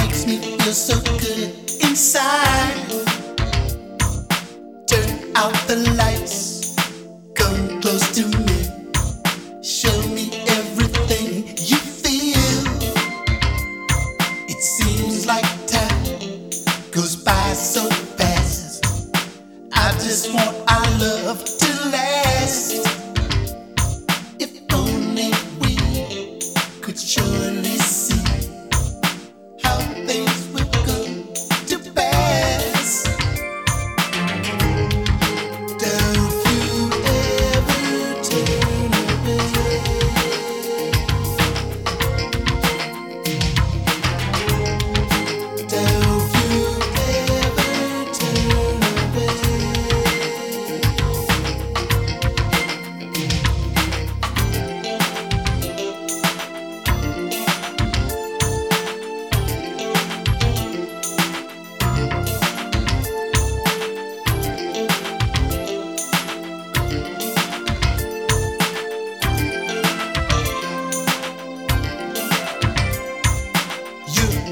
makes me feel so good inside. Turn out the lights, come close to me, show me everything you feel. It seems like time goes by so fast. I just want our love to last. If only we could surely.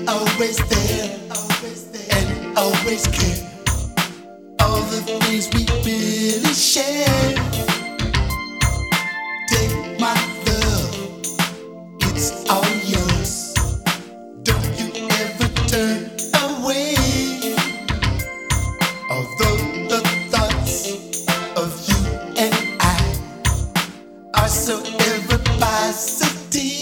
always there and always care. All the things we really share. Take my love, it's all yours. Don't you ever turn away. Although the thoughts of you and I are so ever positive.